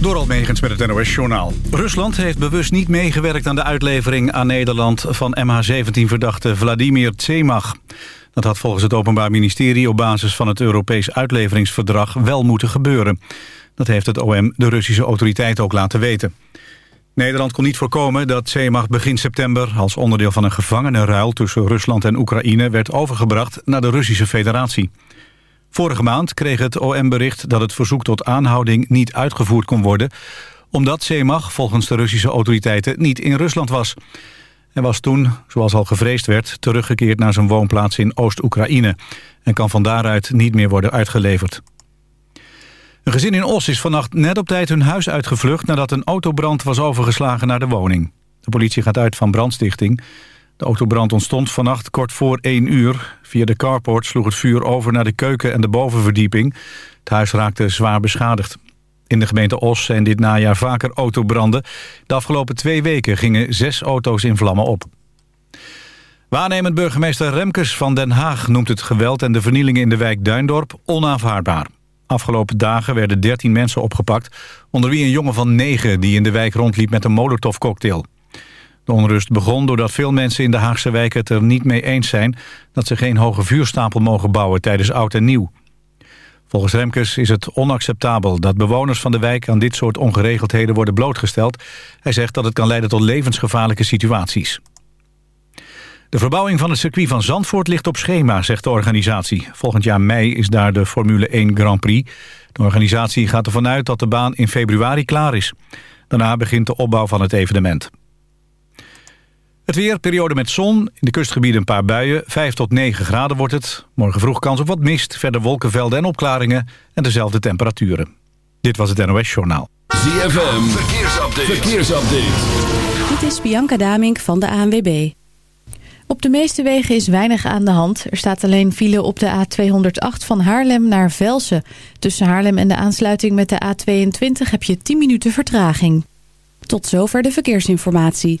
Door Almegens met het NOS-journaal. Rusland heeft bewust niet meegewerkt aan de uitlevering aan Nederland... van MH17-verdachte Vladimir Tsemach. Dat had volgens het Openbaar Ministerie op basis van het Europees uitleveringsverdrag wel moeten gebeuren. Dat heeft het OM de Russische autoriteit ook laten weten. Nederland kon niet voorkomen dat Tsemach begin september... als onderdeel van een gevangenenruil tussen Rusland en Oekraïne... werd overgebracht naar de Russische federatie. Vorige maand kreeg het OM bericht dat het verzoek tot aanhouding niet uitgevoerd kon worden... omdat Semach volgens de Russische autoriteiten niet in Rusland was. Hij was toen, zoals al gevreesd werd, teruggekeerd naar zijn woonplaats in Oost-Oekraïne... en kan van daaruit niet meer worden uitgeleverd. Een gezin in Os is vannacht net op tijd hun huis uitgevlucht... nadat een autobrand was overgeslagen naar de woning. De politie gaat uit van brandstichting... De autobrand ontstond vannacht kort voor 1 uur. Via de carport sloeg het vuur over naar de keuken en de bovenverdieping. Het huis raakte zwaar beschadigd. In de gemeente Os zijn dit najaar vaker autobranden. De afgelopen twee weken gingen zes auto's in vlammen op. Waarnemend burgemeester Remkes van Den Haag noemt het geweld en de vernielingen in de wijk Duindorp onaanvaardbaar. Afgelopen dagen werden 13 mensen opgepakt, onder wie een jongen van 9 die in de wijk rondliep met een molotovcocktail. De onrust begon doordat veel mensen in de Haagse wijk het er niet mee eens zijn... dat ze geen hoge vuurstapel mogen bouwen tijdens oud en nieuw. Volgens Remkes is het onacceptabel dat bewoners van de wijk... aan dit soort ongeregeldheden worden blootgesteld. Hij zegt dat het kan leiden tot levensgevaarlijke situaties. De verbouwing van het circuit van Zandvoort ligt op schema, zegt de organisatie. Volgend jaar mei is daar de Formule 1 Grand Prix. De organisatie gaat ervan uit dat de baan in februari klaar is. Daarna begint de opbouw van het evenement. Het weer, periode met zon. In de kustgebieden een paar buien. 5 tot 9 graden wordt het. Morgen vroeg kans op wat mist. Verder wolkenvelden en opklaringen. En dezelfde temperaturen. Dit was het NOS Journaal. ZFM, verkeersupdate. verkeersupdate. Dit is Bianca Damink van de ANWB. Op de meeste wegen is weinig aan de hand. Er staat alleen file op de A208 van Haarlem naar Velsen. Tussen Haarlem en de aansluiting met de A22 heb je 10 minuten vertraging. Tot zover de verkeersinformatie.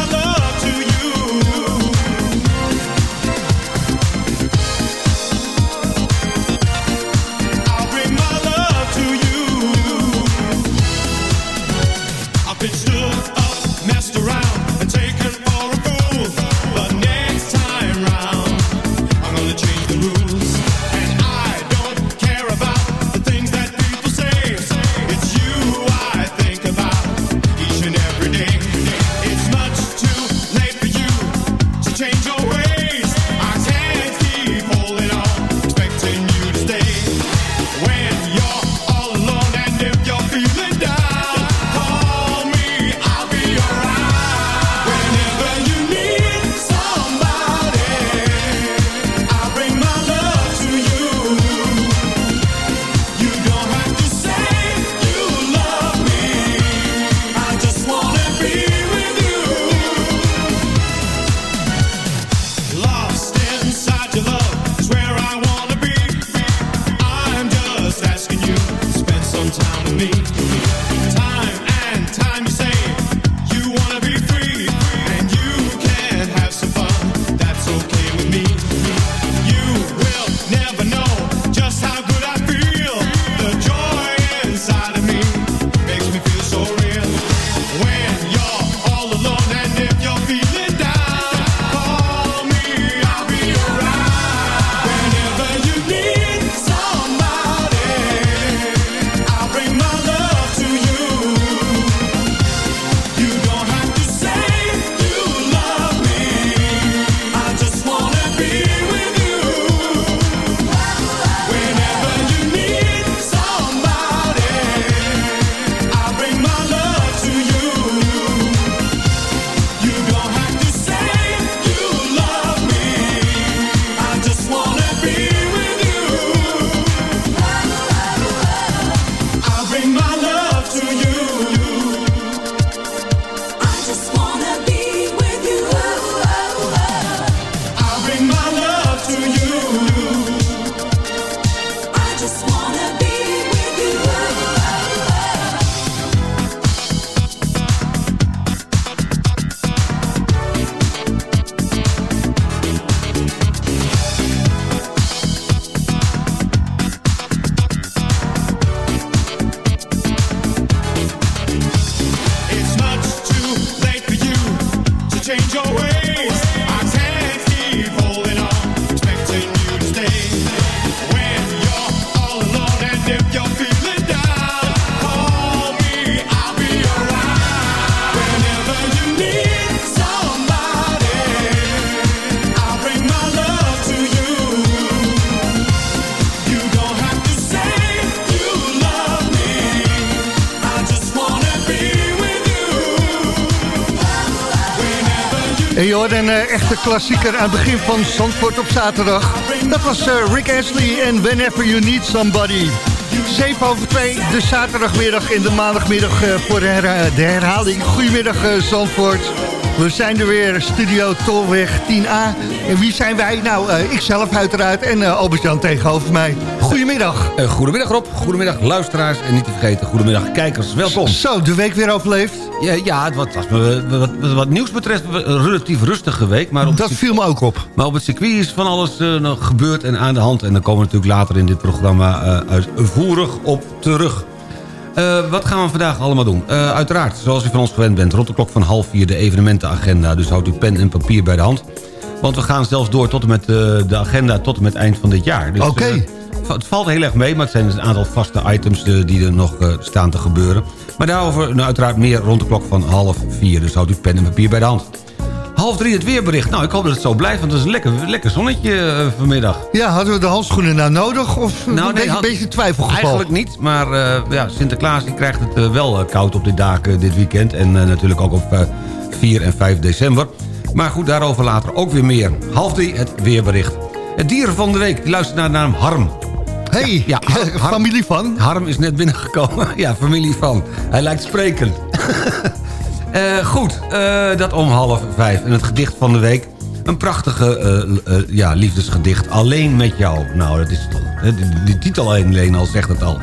time to be. Time Een uh, echte klassieker aan het begin van Zandvoort op zaterdag. Dat was uh, Rick Astley en Whenever You Need Somebody. 7 over 2, de zaterdagmiddag en de maandagmiddag uh, voor de, de, herhaling. Goedemiddag Zandvoort. We zijn er weer, Studio Tolweg 10A. En wie zijn wij? Nou, uh, ikzelf uiteraard en uh, Albert-Jan tegenover mij. Goedemiddag. Uh, goedemiddag Rob, goedemiddag luisteraars en niet te vergeten, goedemiddag kijkers. Welkom. Zo, de week weer overleefd? Ja, ja het was, wat, wat, wat, wat, nieuws betreft een relatief rustige week. Maar op Dat viel me ook op. Maar op het circuit is van alles nog gebeurd en aan de hand. En daar komen we natuurlijk later in dit programma uitvoerig op terug. Uh, wat gaan we vandaag allemaal doen? Uh, uiteraard, zoals u van ons gewend bent, rond de klok van half vier de evenementenagenda. Dus houdt u pen en papier bij de hand. Want we gaan zelfs door tot en met uh, de agenda tot en met eind van dit jaar. Dus, Oké. Okay. het valt heel erg mee, maar het zijn dus een aantal vaste items die er nog staan te gebeuren. Maar daarover nou, uiteraard meer rond de klok van half vier. Dus houdt u pen en papier bij de hand. Half drie het weerbericht. Nou, ik hoop dat het zo blijft, want het is een lekker, lekker zonnetje uh, vanmiddag. Ja, hadden we de handschoenen nou nodig? Of nou, een, nee, beetje, een beetje twijfelgeval? Eigenlijk niet, maar uh, ja, Sinterklaas die krijgt het uh, wel koud op dit daken dit weekend. En natuurlijk ook op 4 en 5 december. Maar goed, daarover later ook weer meer. Half drie het weerbericht. Het dier van de week, die luistert naar de naam Harm. Hey, ja, ja Harm, familie van? Harm is net binnengekomen. ja, familie van. Hij lijkt spreken. Uh, goed, uh, dat om half vijf. En het gedicht van de week. Een prachtige uh, ja, liefdesgedicht. Alleen met jou. Nou, dat is toch... De, titel alleen al zegt het al.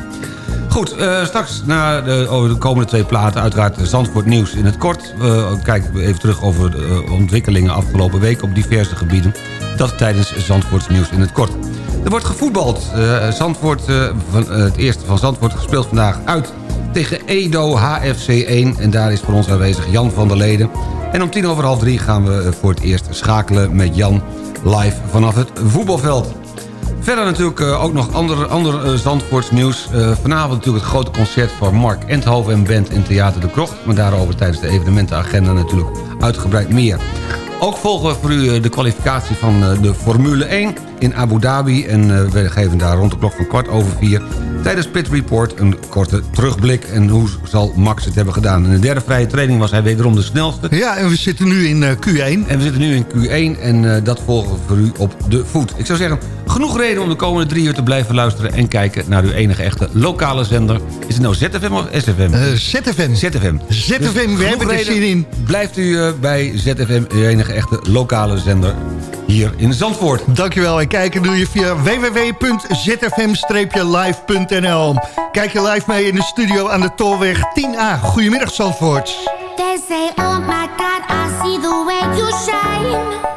Goed, straks na de, over de komende twee platen... uiteraard Zandvoort nieuws in het kort. We kijken even terug over de ontwikkelingen afgelopen week... op diverse gebieden. Dat tijdens Zandvoorts nieuws in het kort. Er wordt gevoetbald. Zandvoort, van, het eerste van Zandvoort gespeeld vandaag uit tegen Edo HFC 1. En daar is voor ons aanwezig Jan van der Leden. En om tien over half drie gaan we voor het eerst schakelen met Jan live vanaf het voetbalveld. Verder natuurlijk ook nog ander, ander Zandvoorts nieuws. Vanavond natuurlijk het grote concert van Mark Enthoven en Band in Theater de Krocht. Maar daarover tijdens de evenementenagenda natuurlijk uitgebreid meer. Ook volgen we voor u de kwalificatie van de Formule 1 in Abu Dhabi. En we geven daar rond de klok van kwart over vier... tijdens Pit Report een korte terugblik. En hoe zal Max het hebben gedaan? In de derde vrije training was hij wederom de snelste. Ja, en we zitten nu in Q1. En we zitten nu in Q1 en uh, dat volgen we voor u op de voet. Ik zou zeggen, genoeg reden om de komende drie uur te blijven luisteren... en kijken naar uw enige echte lokale zender. Is het nou ZFM of SFM? Uh, ZFM. ZFM. ZFM, dus we hebben er zin in. Blijft u bij ZFM, uw enige echte lokale zender hier in Zandvoort. Dankjewel en kijken doe je via www.zfm-live.nl. Kijk je live mee in de studio aan de Tolweg 10A. Goedemiddag Zandvoort. They say, oh my God, I see the way you shine.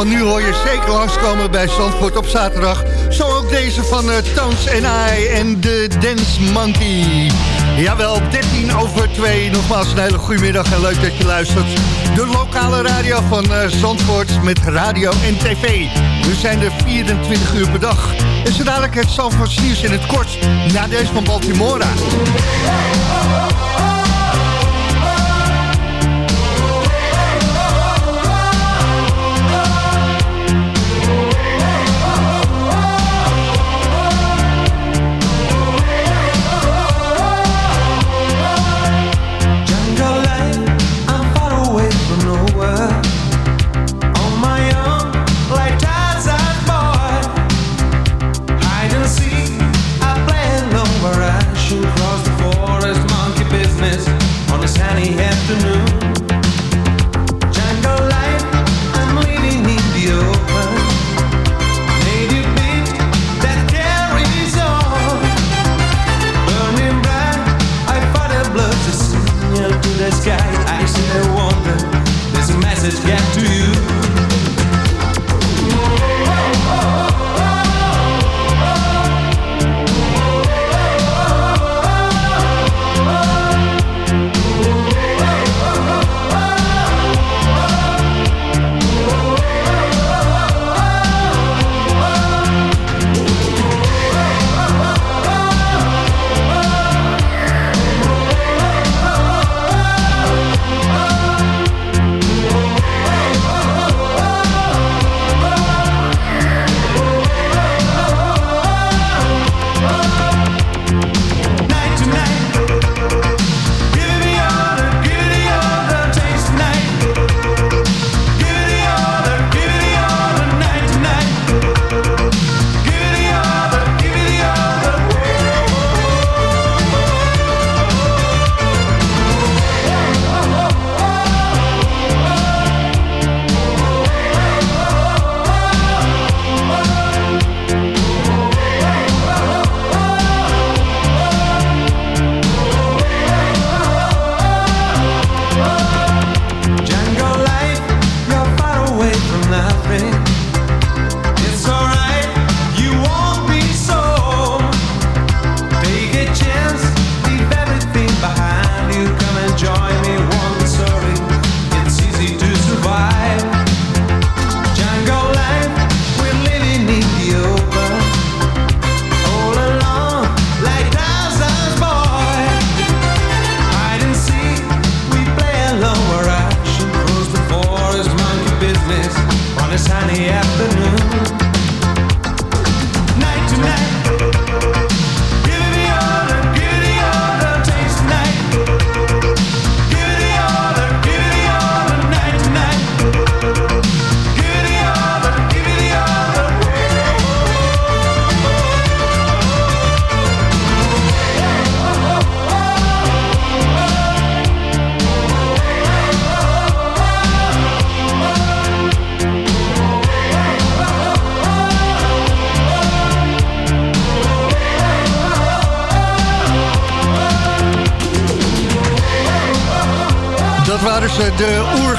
Van nu hoor je zeker langskomen bij Zandvoort op zaterdag. Zo ook deze van uh, Tones and I en de Dance Monkey. Jawel, 13 over 2. Nogmaals een hele goede middag en leuk dat je luistert. De lokale radio van uh, Zandvoort met radio en tv. We zijn er 24 uur per dag. En zo dadelijk het Zandvoorts nieuws in het kort. Na deze van Baltimora.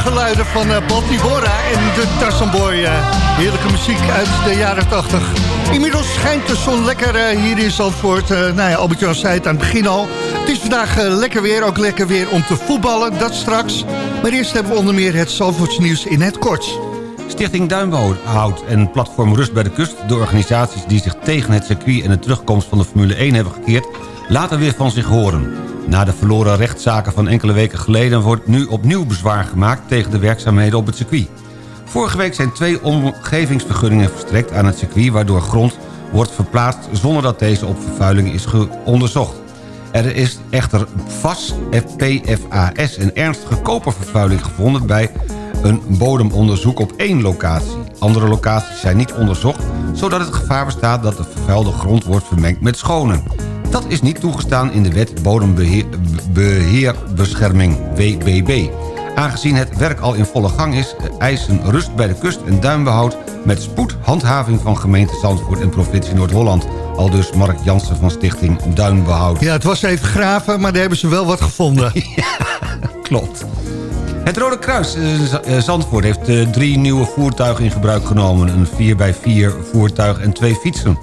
Oergeluiden van uh, Baltimora en de Tassenboy. Uh, heerlijke muziek uit de jaren 80. Inmiddels schijnt de zon lekker uh, hier in Zandvoort. nou ja, Albert-Jan zei het aan het begin al. Het is vandaag lekker weer, ook lekker weer om te voetballen, dat straks. Maar eerst hebben we onder meer het Zandvoorts nieuws in het kort. Stichting Duinbehoud en Platform Rust bij de Kust... de organisaties die zich tegen het circuit en de terugkomst van de Formule 1 hebben gekeerd... laten weer van zich horen. Na de verloren rechtszaken van enkele weken geleden... wordt nu opnieuw bezwaar gemaakt tegen de werkzaamheden op het circuit. Vorige week zijn twee omgevingsvergunningen verstrekt aan het circuit... waardoor grond wordt verplaatst zonder dat deze op vervuiling is onderzocht. Er is echter VAS, PFAS en ernstige kopervervuiling gevonden... bij een bodemonderzoek op één locatie. Andere locaties zijn niet onderzocht... zodat het gevaar bestaat dat de vervuilde grond wordt vermengd met schone. Dat is niet toegestaan in de wet Bodembeheerbescherming, WBB. Aangezien het werk al in volle gang is... eisen rust bij de kust en duinbehoud... met spoed handhaving van gemeente Zandvoort en provincie Noord-Holland. Al dus Mark Jansen van Stichting Duinbehoud. Ja, het was even graven, maar daar hebben ze wel wat gevonden. ja, klopt. Het Rode Kruis eh, eh, Zandvoort heeft eh, drie nieuwe voertuigen in gebruik genomen. Een 4x4 voertuig en twee fietsen.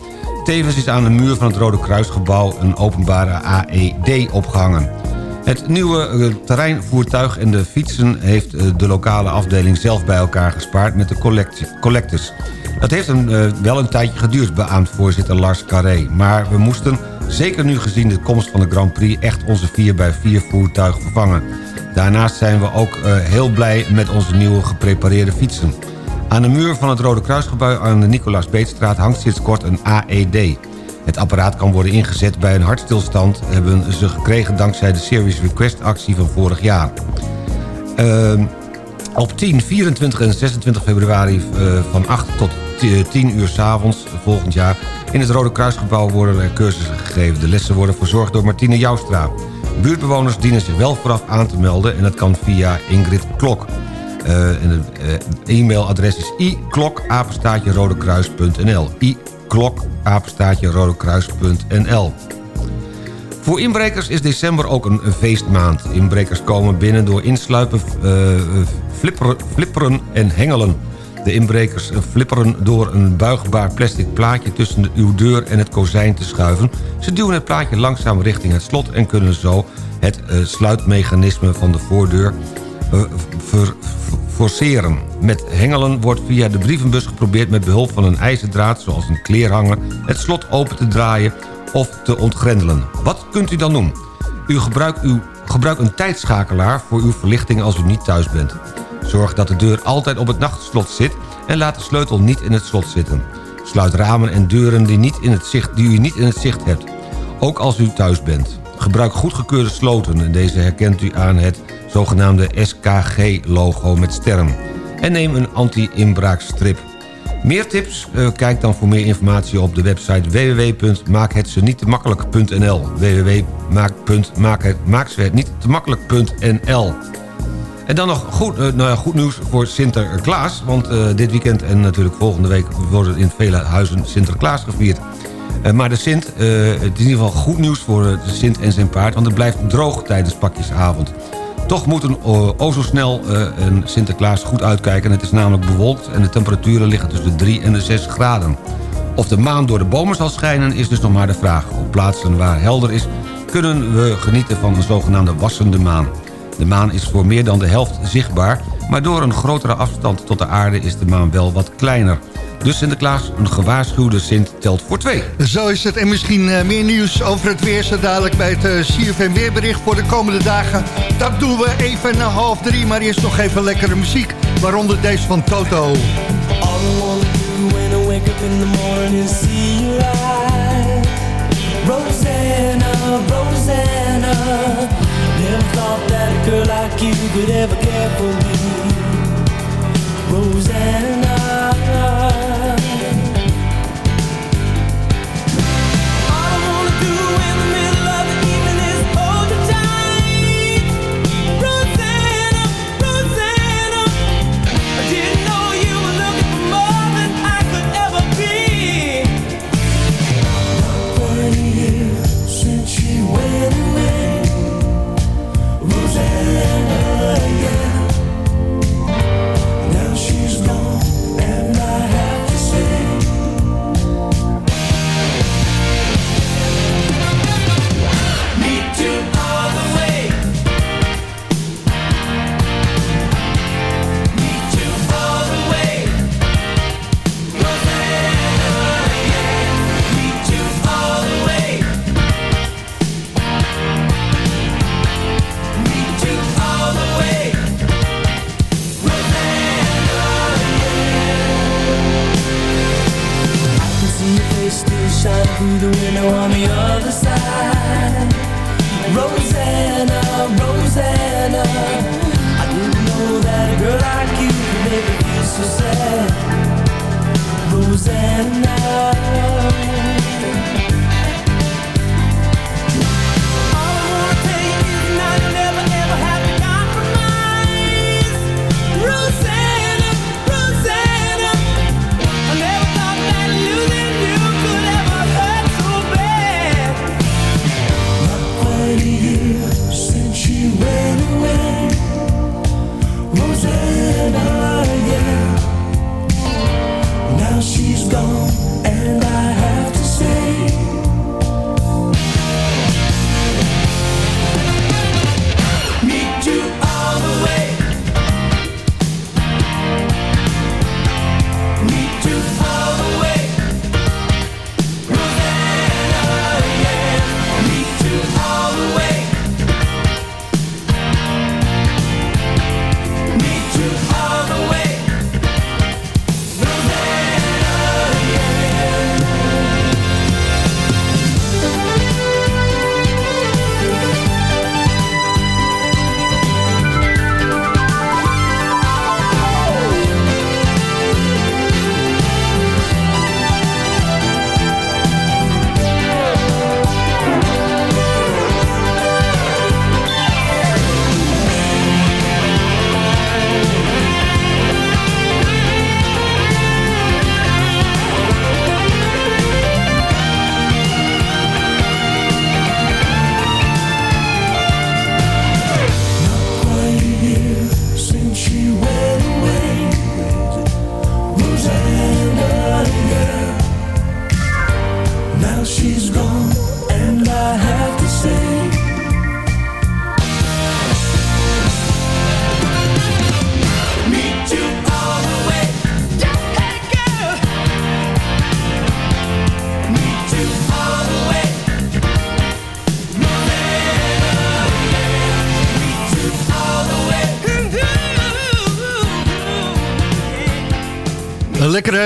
Tevens is aan de muur van het Rode Kruisgebouw een openbare AED opgehangen. Het nieuwe eh, terreinvoertuig en de fietsen heeft eh, de lokale afdeling zelf bij elkaar gespaard met de collect- collectors. Dat heeft een, eh, wel een tijdje geduurd, beaamt voorzitter Lars Carré. Maar we moesten, zeker nu gezien de komst van de Grand Prix... echt onze 4x4 voertuig vervangen. Daarnaast zijn we ook heel blij met onze nieuwe geprepareerde fietsen. Aan de muur van het Rode Kruisgebouw aan de Nicolaas Beetstraat hangt sinds kort een AED. Het apparaat kan worden ingezet bij een hartstilstand... hebben ze gekregen dankzij de Series Request actie van vorig jaar. Ehm, op 10, 24 en 26 februari eh, van 8 tot 10 uur 's avonds volgend jaar... in het Rode Kruisgebouw worden er cursussen gegeven. De lessen worden verzorgd door Martine Joustra. Buurtbewoners dienen zich wel vooraf aan te melden... en dat kan via Ingrid Klok. Eh, en het eh, e-mailadres is iklok-rodekruis.nl iklok-rodekruis.nl voor inbrekers is december ook een feestmaand. Inbrekers komen binnen door insluipen, eh, flipperen, flipperen en hengelen. De inbrekers flipperen door een buigbaar plastic plaatje... tussen de- uw deur en het kozijn te schuiven. Ze duwen het plaatje langzaam richting het slot... en kunnen zo het sluitmechanisme van de voordeur ver- forceren. Met hengelen wordt via de brievenbus geprobeerd... met behulp van een ijzerdraad, zoals een kleerhanger... het slot open te draaien of te ontgrendelen. Wat kunt u dan doen? U gebruikt, uw, gebruik een tijdschakelaar voor uw verlichting als u niet thuis bent. Zorg dat de deur altijd op het nachtslot zit... en laat de sleutel niet in het slot zitten. Sluit ramen en deuren die, niet in het zicht, die u niet in het zicht hebt. Ook als u thuis bent. Gebruik goedgekeurde sloten. en Deze herkent u aan het zogenaamde SKG-logo met sterren. En neem een anti-inbraakstrip. Meer tips? Eh, kijk dan voor meer informatie op de website www.maakhetsenietemakkelijk.nl www.maakhetnietemakkelijk.nl En dan nog goed, eh, nou goed nieuws voor Sinterklaas. Want eh, dit weekend en natuurlijk volgende week... worden in vele huizen Sinterklaas gevierd. Maar de Sint, het is in ieder geval goed nieuws voor de Sint en zijn paard... want het blijft droog tijdens pakjesavond. Toch moeten uh, o zo snel uh, een Sinterklaas goed uitkijken. Het is namelijk bewolkt en de temperaturen liggen tussen de 3 en de 6 graden. Of de maan door de bomen zal schijnen is dus nog maar de vraag. Op plaatsen waar helder is kunnen we genieten van een zogenaamde wassende maan. De maan is voor meer dan de helft zichtbaar... maar door een grotere afstand tot de aarde is de maan wel wat kleiner. Dus Sinterklaas, een gewaarschuwde Sint telt voor twee. Zo is het. En misschien eh, meer nieuws over het weer... zo dadelijk bij het uh, CFM Weerbericht voor de komende dagen. Dat doen we even na half drie. Maar eerst nog even lekkere muziek. Waaronder deze van Toto. All I wanna do when I wake up in the morning is see you light. Rosanna, Rosanna. Never thought that a girl like you could ever care for me. Rosanna.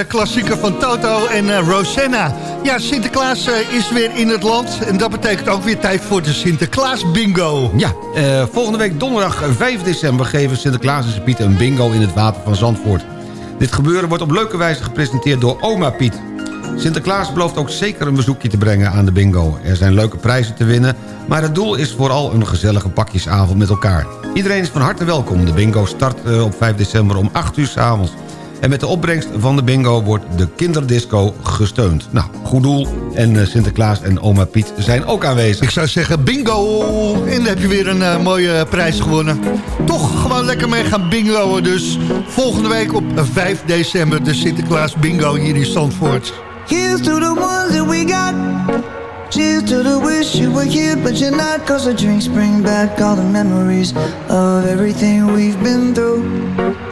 Een lekkere klassieker van Toto en eh, Rosanna. Ja, Sinterklaas eh, is weer in het land. En dat betekent ook weer tijd voor de Sinterklaas bingo. Ja, eh, volgende week donderdag 5 december geven Sinterklaas en Piet een bingo in het water van Zandvoort. Dit gebeuren wordt op leuke wijze gepresenteerd door oma Piet. Sinterklaas belooft ook zeker een bezoekje te brengen aan de bingo. Er zijn leuke prijzen te winnen, maar het doel is vooral een gezellige pakjesavond met elkaar. Iedereen is van harte welkom. De bingo start eh, op 5 december om 8 uur s avonds. En met de opbrengst van de bingo wordt de kinderdisco gesteund. Nou, goed doel. En eh, Sinterklaas en oma Piet zijn ook aanwezig. Ik zou zeggen bingo! En dan heb je weer een eh, mooie prijs gewonnen. Toch gewoon lekker mee gaan bingoen. Dus volgende week op 5 december de Sinterklaas bingo hier in Zandvoort. Here's to the ones that we got. Cheers to the wish you were here, but you're not. Cause the drinks bring back all the memories of everything we've been through.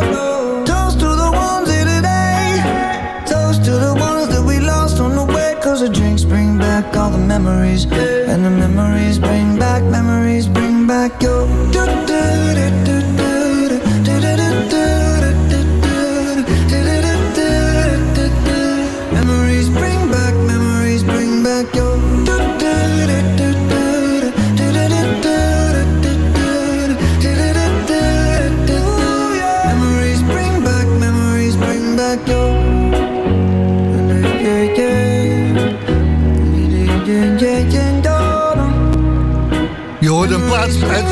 All the memories. And the memories bring back, memories bring back your.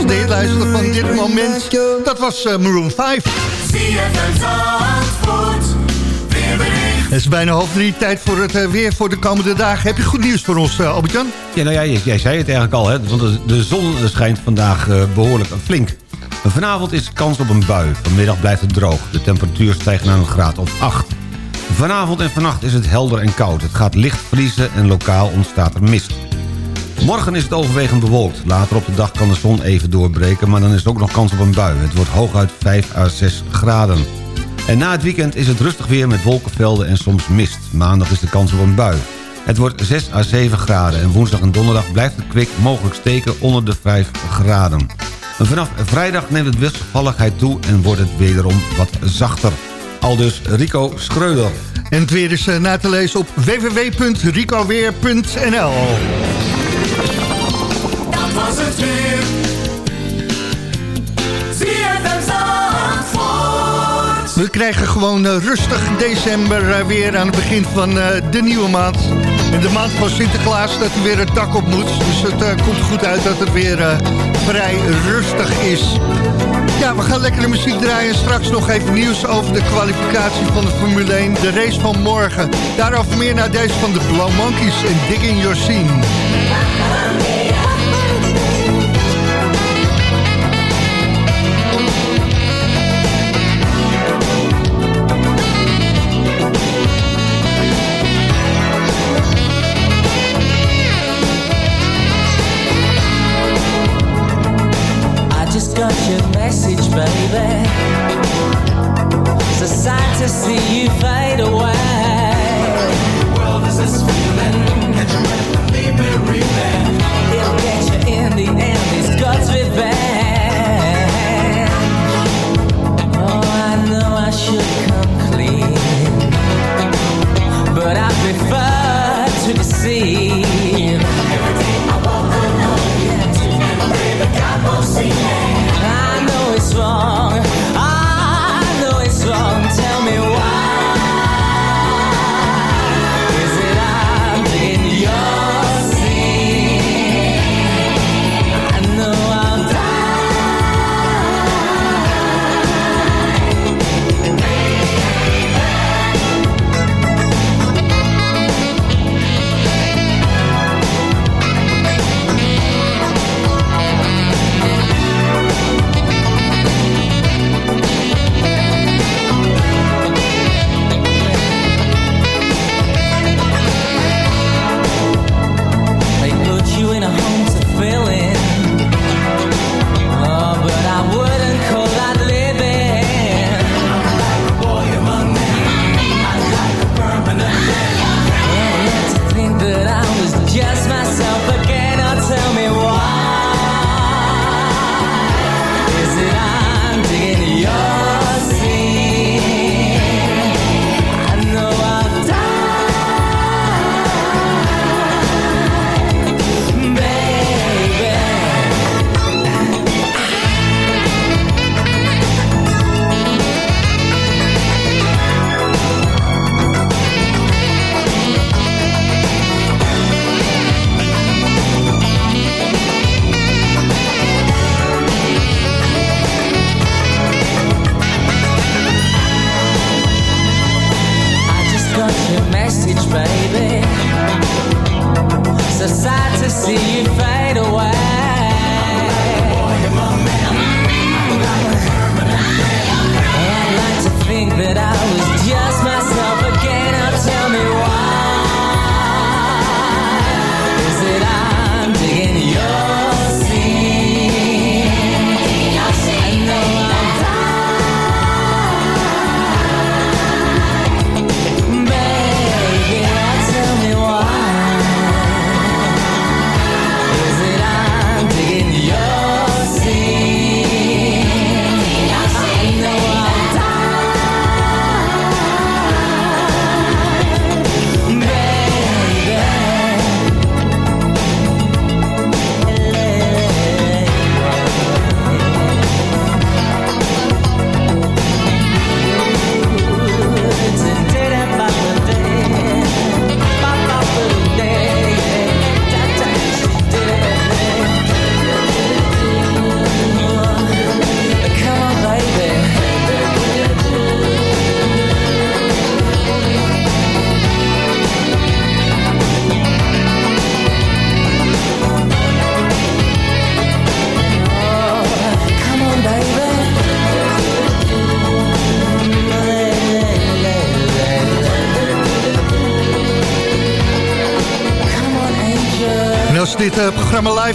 De hitlijsten van dit moment. Dat was eh, Maroon 5. Het is bijna half drie, tijd voor het eh, weer voor de komende dagen. Heb je goed nieuws voor ons, uh, Albert-Jan? Ja, nou ja, jij, jij zei het eigenlijk al, hè? want de, zon schijnt vandaag eh, behoorlijk flink. Vanavond is kans op een bui. Vanmiddag blijft het droog. De temperatuur stijgt naar een graad of 8. Vanavond en vannacht is het helder en koud. Het gaat licht vriezen en lokaal ontstaat er mist. Morgen is het overwegend bewolkt. Later op de dag kan de zon even doorbreken... maar dan is er ook nog kans op een bui. Het wordt hooguit 5 à 6 graden. En na het weekend is het rustig weer met wolkenvelden en soms mist. Maandag is de kans op een bui. Het wordt 6 à 7 graden en woensdag en donderdag blijft het kwik mogelijk steken onder de 5 graden. En vanaf vrijdag neemt het wisselvalligheid toe en wordt het wederom wat zachter. Aldus Rico Schreuder. En het weer is eh, na te lezen op www.ricoweer.nl was het weer. We krijgen gewoon eh, rustig december eh, weer aan het begin van eh, de nieuwe maand. De maand van Sinterklaas dat hij weer een tak op moet. Dus het komt goed uit dat het weer vrij rustig is. Ja, we gaan lekkere muziek draaien. Straks nog even nieuws over de kwalificatie van de Formule 1. De race van morgen. Daarover meer naar deze van de Blauw Monkeys en Digging Your Scene. Message, baby. It's So sad to see you fade away.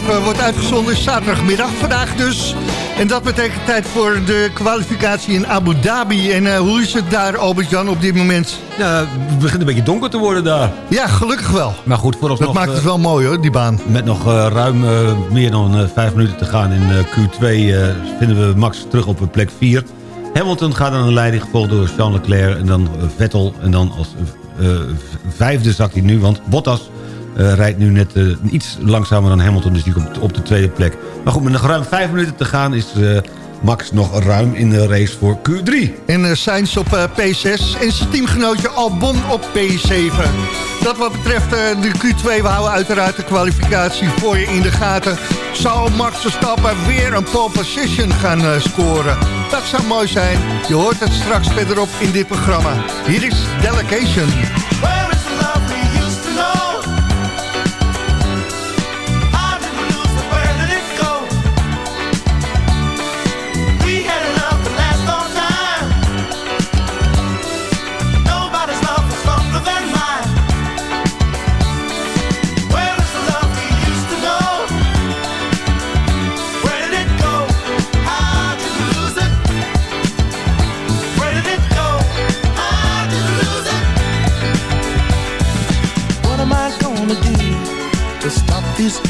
Eh, wordt uitgezonden, zaterdagmiddag vandaag dus. En dat betekent tijd voor de kwalificatie in Abu Dhabi. En eh, hoe is het daar, Albert-Jan, op dit moment? Ja, het begint een beetje donker te worden daar. Ja, gelukkig wel. Maar goed, vooralsnog... Dat maakt het eh, wel mooi hoor, die baan. Met nog ruim meer dan vijf minuten te gaan in eh, Q2 eh, vinden we Max terug op plek 4. Hamilton gaat aan de leiding, gevolgd door Charles Leclerc en dan Vettel. En dan als vijfde zakt hij nu, want Bottas eh, rijdt nu net eh, iets langzamer dan Hamilton. Dus die komt op de tweede plek. Maar goed, met nog ruim vijf minuten te gaan is eh, Max nog ruim in de race voor Q3. En uh, Sainz op uh, P6 en zijn teamgenootje Albon op P7. Dat wat betreft uh, de Q2, we houden uiteraard de kwalificatie voor je in de gaten. Zou Max Verstappen weer een pole position gaan scoren? Dat zou mooi zijn. Je hoort het straks verderop in dit programma. Hier is Delegation. these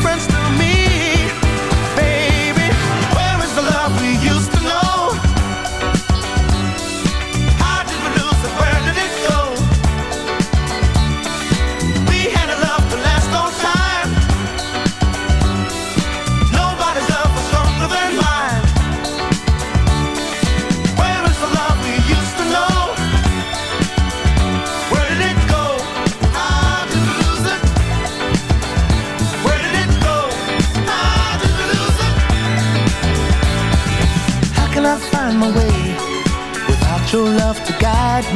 difference to me,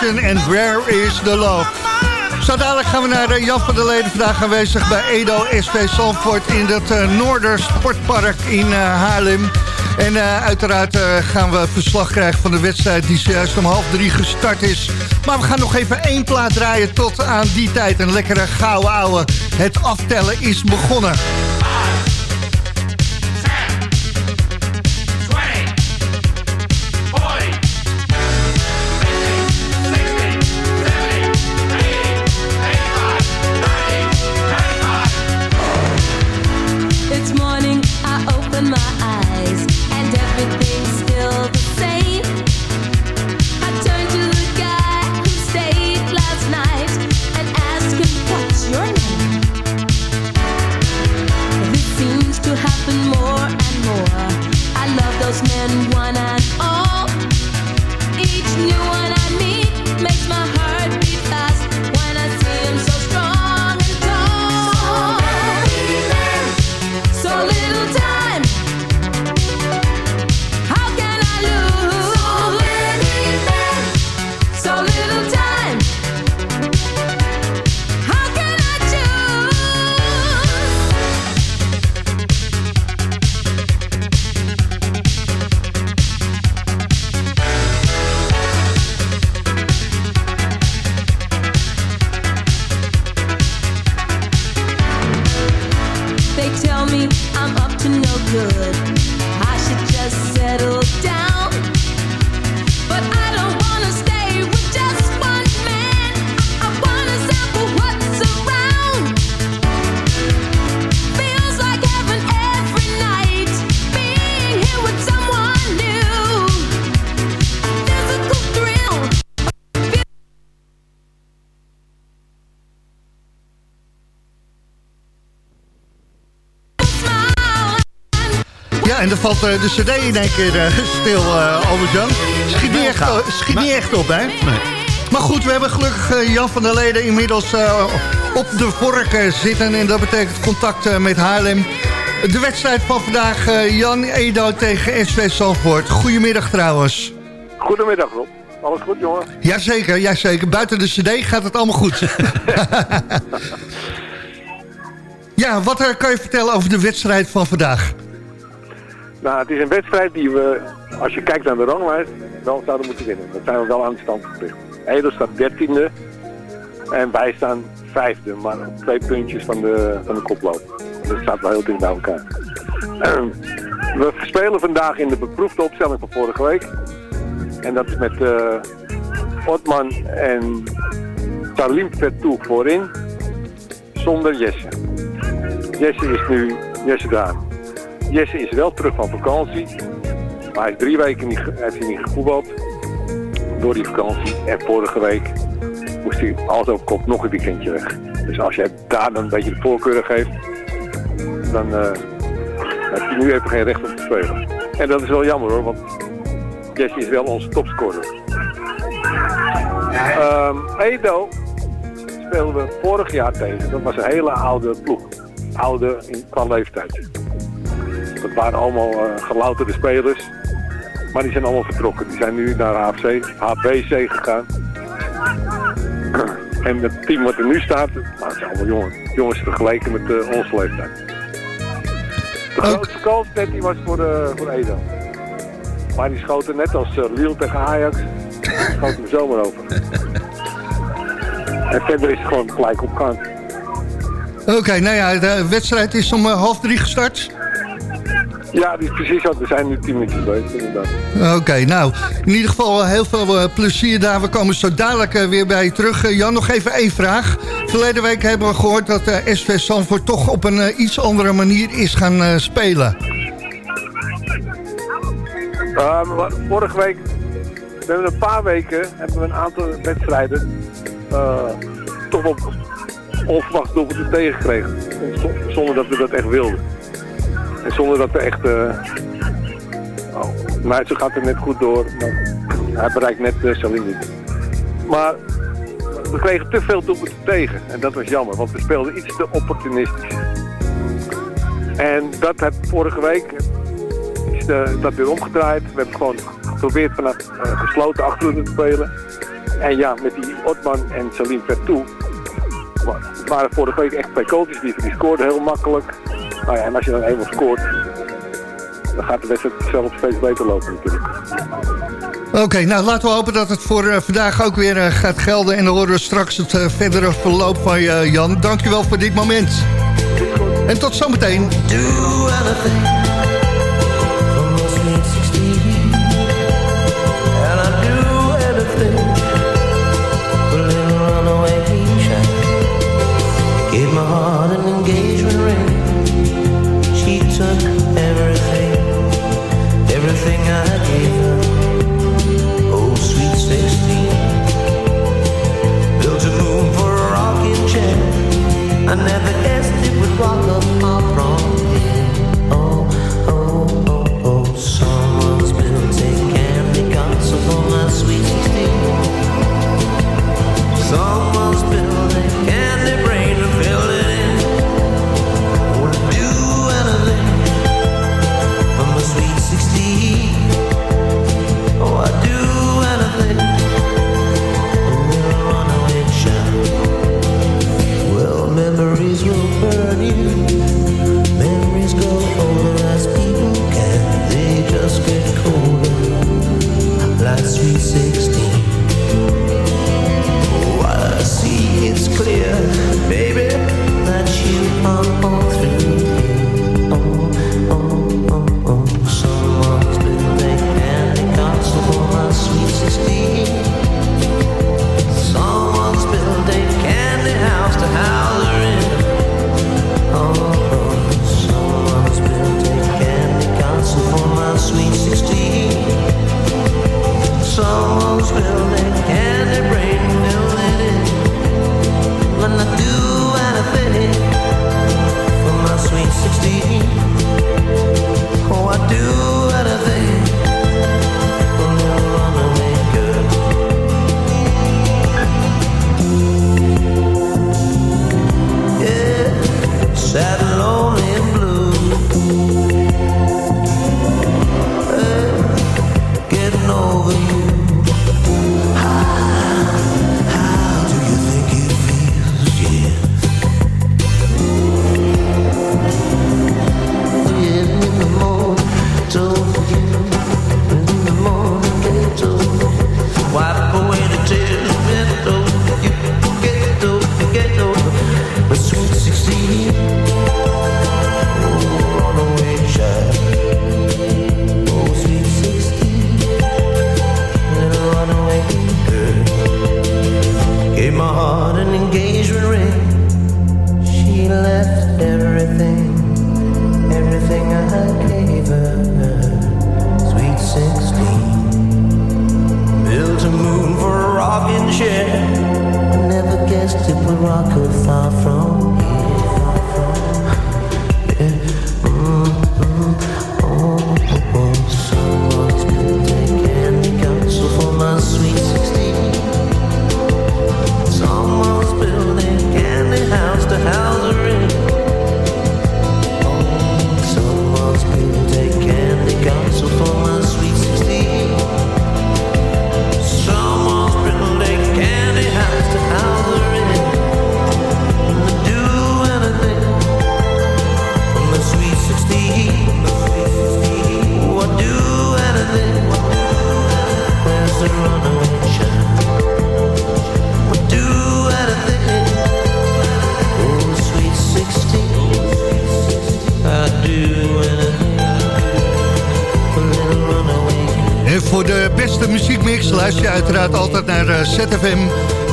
Delegation and Where is the Love. Zo dadelijk gaan we naar eh, Jan van der Leden. Vandaag aanwezig bij Edo SV Zandvoort in het uh, Noorder Sportpark in uh, Haarlem. En uiteraard gaan we verslag krijgen van de wedstrijd die zojuist om half drie gestart is. Maar we gaan nog even één plaat draaien tot aan die tijd. Een lekkere gouden ouwe. Het aftellen is begonnen. Valt eh, de cd in één keer eh, stil, eh Albert-Jan. Schiet niet echt, schiet maar- niet echt op, hè? Maar goed, we hebben gelukkig Jan van der Leden inmiddels eh, op de vork zitten. En dat betekent contact eh, met Haarlem. De wedstrijd van vandaag, eh, Jan Edo tegen SV Zandvoort. Goedemiddag trouwens. Goedemiddag Rob. Alles goed jongen? Jazeker, jazeker. Buiten de cd gaat het allemaal goed. ja, wat kan je vertellen over de wedstrijd van vandaag? Nou, het is een wedstrijd die we, als je kijkt naar de ranglijst, wel zouden moeten winnen. Dat zijn we wel aan de stand verplicht. Edo staat dertiende en wij staan vijfde, maar op twee puntjes van de, van de koploop. Dat staat wel heel dicht bij elkaar. we spelen vandaag in de beproefde opstelling van vorige week. En dat is met eh Otman en Salim Vertoe voorin, zonder Jesse. Jesse is nu Jesse Daan. Jesse is wel terug van vakantie. Maar hij is drie weken niet, heeft hij niet gevoetbald. Door die vakantie. En vorige week moest hij alles over kop nog een weekendje weg. Dus als je daar dan een beetje de voorkeur geeft. Dan eh, heb je nu even geen recht om te spelen. En dat is wel jammer hoor. Want Jesse is wel onze topscorer. Ehm, Edo speelden we vorig jaar tegen. Dat was een hele oude ploeg. Oude in, qua leeftijd. Dat waren allemaal eh, gelouterde spelers. Maar die zijn allemaal vertrokken. Die zijn nu naar HFC, HBC gegaan. En het team wat er nu staat, nou, het zijn allemaal jongens, jongens vergeleken met eh, onze leeftijd. De grootste kans net die was voor, eh, voor Edo. Maar die schoten net als uh, Lille tegen Ajax, schoten er zomaar over. En verder is het gewoon gelijk op kant. Oké, nou ja, de wedstrijd is om half drie gestart. Ja, die is precies wat. We zijn nu 10 minuutjes bezig, inderdaad. Oké, nou, in ieder geval eh, heel veel eh, plezier daar. We komen zo dadelijk eh, weer bij je terug. Jan, nog even één vraag. Verleden week hebben we gehoord dat SV Zandvoort toch op een iets andere manier is gaan spelen. Uh, vorige week, we hebben een paar weken, hebben we een aantal wedstrijden uh, toch op onverwacht doelpunten tegengekregen. Zonder dat we dat echt wilden. Zonder dat we echt... Uh, oh, maar zo gaat het net goed door. Maar hij bereikt net uh, Salim niet. Maar we kregen te veel doelpunten tegen. En dat was jammer, want we speelden iets te opportunistisch. En dat heb vorige week is de, dat weer omgedraaid. We hebben gewoon geprobeerd uh, gesloten achterhoede te spelen. En ja, met die Otman en Salim Vertoe waren vorige week echt twee coaches die, die scoorden heel makkelijk. Nou ja, en als je dan eenmaal scoort, dan gaat de wedstrijd zelf steeds beter lopen natuurlijk. Oké, okay, nou laten we hopen dat het voor uh, vandaag ook weer uh, gaat gelden. En dan horen we straks het uh, verdere verloop van je, Jan. Dankjewel voor dit moment. En tot zometeen. Do anything.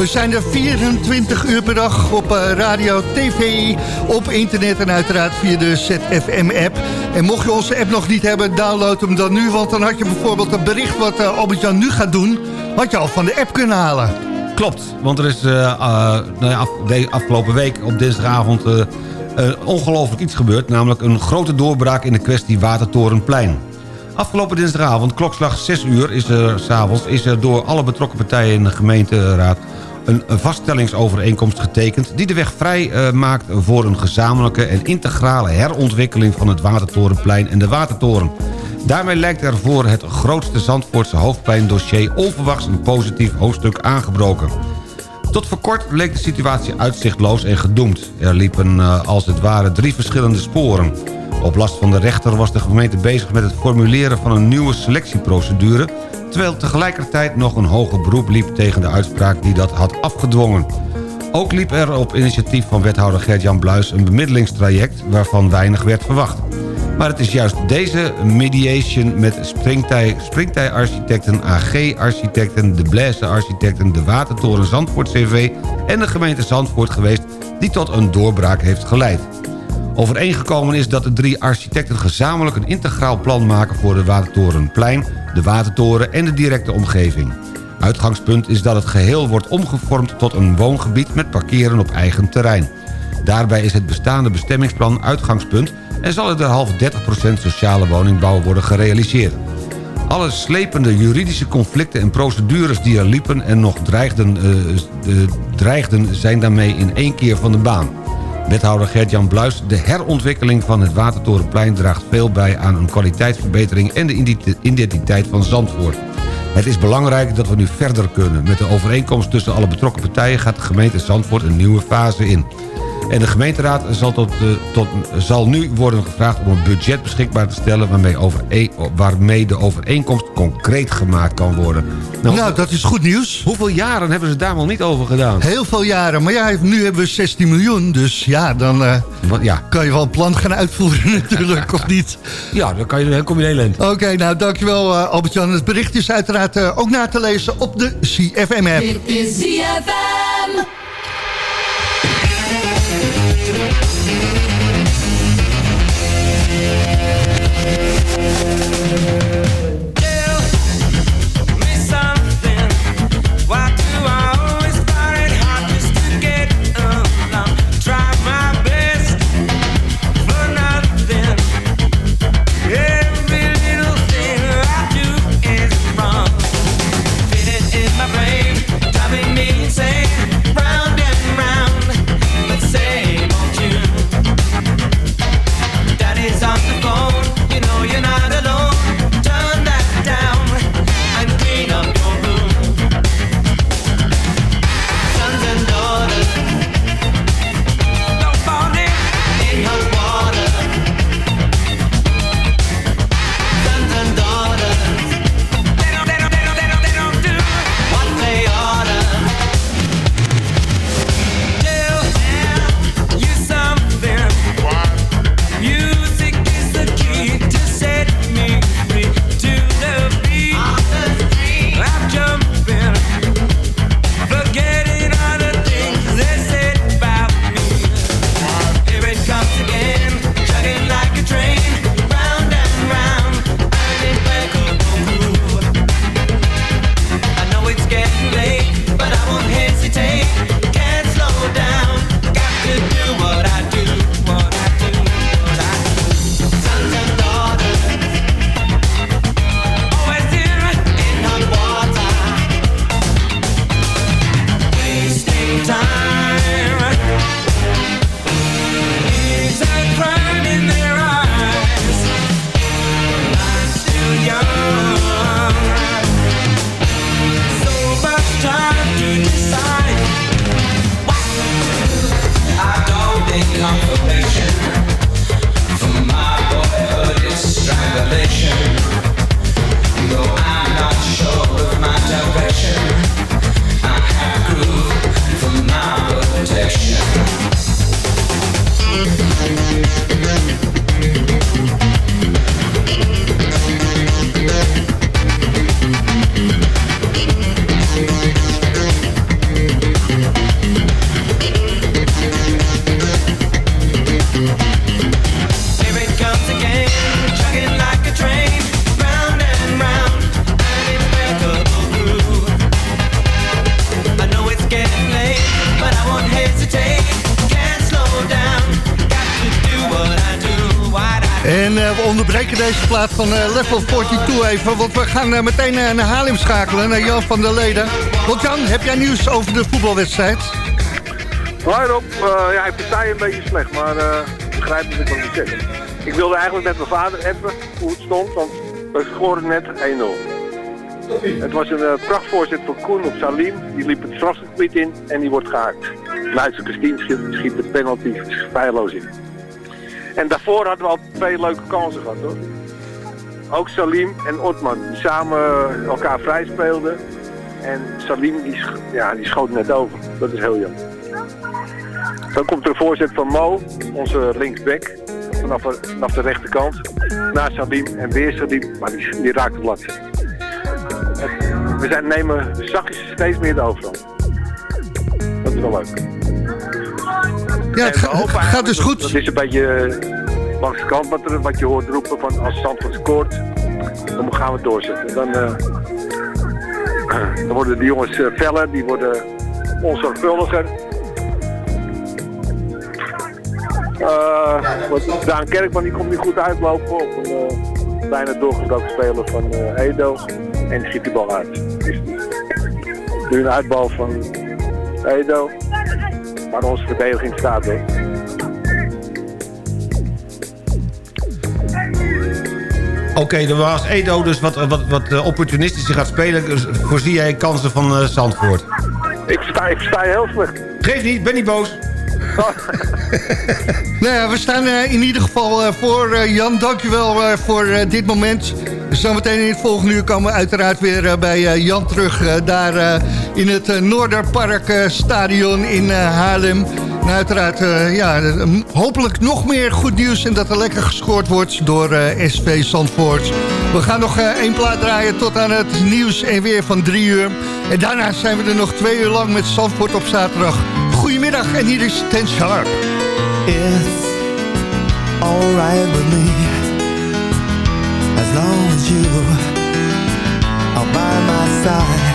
We zijn er 24 uur per dag op eh, radio, tv, op internet en uiteraard via de ZFM-app. En mocht je onze app nog niet hebben, download hem dan nu. Want dan had je bijvoorbeeld een bericht wat eh, Albert-Jan nu gaat doen... had je al van de app kunnen halen. Klopt, want er is eh, eh, nou de afgelopen week op dinsdagavond ongelooflijk iets gebeurd. Namelijk een grote doorbraak in de kwestie Watertorenplein. Afgelopen dinsdagavond, klokslag 6 uur, is er, s avonds, is er door alle betrokken partijen in de gemeenteraad een vaststellingsovereenkomst getekend... die de weg vrij eh, maakt voor een gezamenlijke en integrale herontwikkeling... van het Watertorenplein en de Watertoren. Daarmee lijkt er voor het grootste Zandvoortse hoofdpijndossier... onverwachts een positief hoofdstuk aangebroken. Tot voor kort leek de situatie uitzichtloos en gedoemd. Er liepen eh, als het ware drie verschillende sporen. Op last van de rechter was de gemeente bezig met het formuleren van een nieuwe selectieprocedure... terwijl tegelijkertijd nog een hoger beroep liep tegen de uitspraak die dat had afgedwongen. Ook liep er op initiatief van wethouder Gert-Jan Bluis een bemiddelingstraject... waarvan weinig werd verwacht. Maar het is juist deze mediation met springtij, springtij-architecten, AG-architecten... de Blaise-architecten, de Watertoren Zandvoort CV en de gemeente Zandvoort geweest... die tot een doorbraak heeft geleid. Overeengekomen is dat de drie architecten gezamenlijk een integraal plan maken... voor de Watertorenplein, de Watertoren en de directe omgeving. Uitgangspunt is dat het geheel wordt omgevormd tot een woongebied... met parkeren op eigen terrein. Daarbij is het bestaande bestemmingsplan uitgangspunt... en zal er derhalve 30% sociale woningbouw worden gerealiseerd. Alle slepende juridische conflicten en procedures die er liepen... en nog dreigden, eh, eh, dreigden zijn daarmee in één keer van de baan. Wethouder Gert-Jan Bluis, de herontwikkeling van het Watertorenplein... draagt veel bij aan een kwaliteitsverbetering en de identiteit van Zandvoort. Het is belangrijk dat we nu verder kunnen. Met de overeenkomst tussen alle betrokken partijen... gaat de gemeente Zandvoort een nieuwe fase in. En de gemeenteraad zal, tot, eh, tot, zal nu worden gevraagd om een budget beschikbaar te stellen... waarmee, over, waarmee de overeenkomst concreet gemaakt kan worden. Nou, dat is goed nieuws. Hoeveel jaren hebben ze daar wel niet over gedaan? Heel veel jaren. Maar ja, nu hebben we 16 miljoen. Dus ja, dan eh, ja. kan je wel een plan gaan uitvoeren natuurlijk, of niet? Ja, dan, kan je, dan kom je heel eind. Oké, nou dankjewel uh, Albert-Jan. Het bericht is uiteraard uh, ook na te lezen op de CFM-app. Dit is ZFM. Insane, 42 even, want we gaan eh, meteen eh, naar Haarlem schakelen, naar Jan van der Leden. Want Jan, heb jij nieuws over de voetbalwedstrijd? Hoi Eh, ja, ik je een beetje slecht, maar ik begrijp wat ik wil zeggen. Ik wilde eigenlijk met mijn vader appen hoe het stond, want we scoren net 1-0. Het was een uh, van Koen op Salim. Die liep het strafgebied in en die wordt gehaakt. Leidse Christine schiet, schiet de penalty feilloos in. En daarvoor hadden we al twee leuke kansen gehad hoor. Ook Salim en Otman, die samen elkaar vrij speelden. En Salim die, sch- ja, die schoot net over. Dat is heel jammer. Dan komt er een voorzet van Mo, onze linksback, vanaf de, vanaf de rechterkant. Naar Salim en weer Salim, maar die, die raakt de lat. Het- We zijn, nemen zachtjes steeds meer de overhand. Dat is wel leuk. Ja, het ga- gaat dus goed. Dat is een beetje eh, langs de kant wat, je hoort roepen van als Zandvoort scoort, dan gaan we doorzetten. Dan, eh, dan worden die jongens eh, feller, die worden onzorgvuldiger. Wat- Daan Kerkman die komt niet goed uitlopen op een bijna doorgebroken speler van Edo en die schiet die bal uit. Nu een uitbal van Edo, maar onze verdediging staat er. Oké, dan was Edo dus wat, wat, wat eh, opportunistischer gaat spelen. Dus voorzie jij kansen van eh, Zandvoort? Ik versta, ik je heel slecht. Geef niet, ben niet boos. Nou ja, we staan eh, in ieder geval voor Jan. Dankjewel voor dit moment. Zometeen in het volgende uur komen we uiteraard weer bij Jan terug. daar in het eh, Noorderpark eh, Stadion in Haarlem. En uiteraard, eh, ja, eh, hopelijk nog meer goed nieuws... en dat er lekker gescoord wordt door eh, SV Zandvoort. We gaan nog één plaat draaien tot aan het nieuws en weer van drie uur. En daarna zijn we er nog twee uur lang met Zandvoort op zaterdag. Goedemiddag en hier is Ten Sharp. It's alright with me as long as you are by my side.